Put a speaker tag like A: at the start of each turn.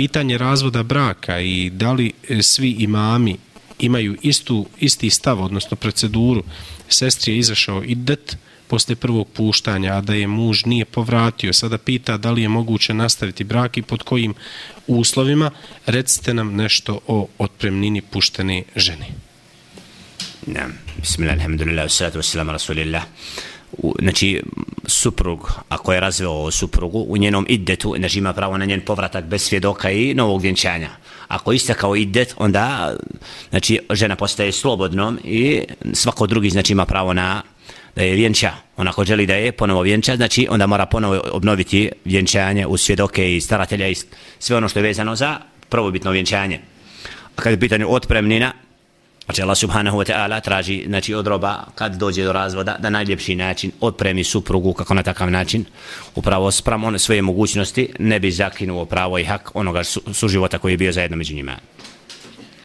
A: pitanje razvoda braka i da li e, svi imami imaju istu, isti stav, odnosno proceduru, sestri je izašao idet posle prvog puštanja, a da je muž nije povratio. Sada pita da li je moguće nastaviti brak i pod kojim uslovima. Recite nam nešto o otpremnini puštene žene.
B: Ne, bismillah, alhamdulillah, salatu wassalamu rasulillah znači suprug ako je razveo suprugu u njenom iddetu znači ima pravo na njen povratak bez svjedoka i novog vjenčanja. Ako iste kao iddet onda znači žena postaje slobodnom i svako drugi znači ima pravo na da je vjenča. Ona ko želi da je ponovo vjenča znači onda mora ponovo obnoviti vjenčanje u svjedoke i staratelja i sve ono što je vezano za prvobitno vjenčanje. A kad je pitanje otpremnina Znači Allah subhanahu wa ta'ala traži znači, od roba kad dođe do razvoda da najljepši način odpremi suprugu kako na takav način upravo spram one svoje mogućnosti ne bi zakinuo pravo i hak onoga su, suživota koji je bio zajedno među njima.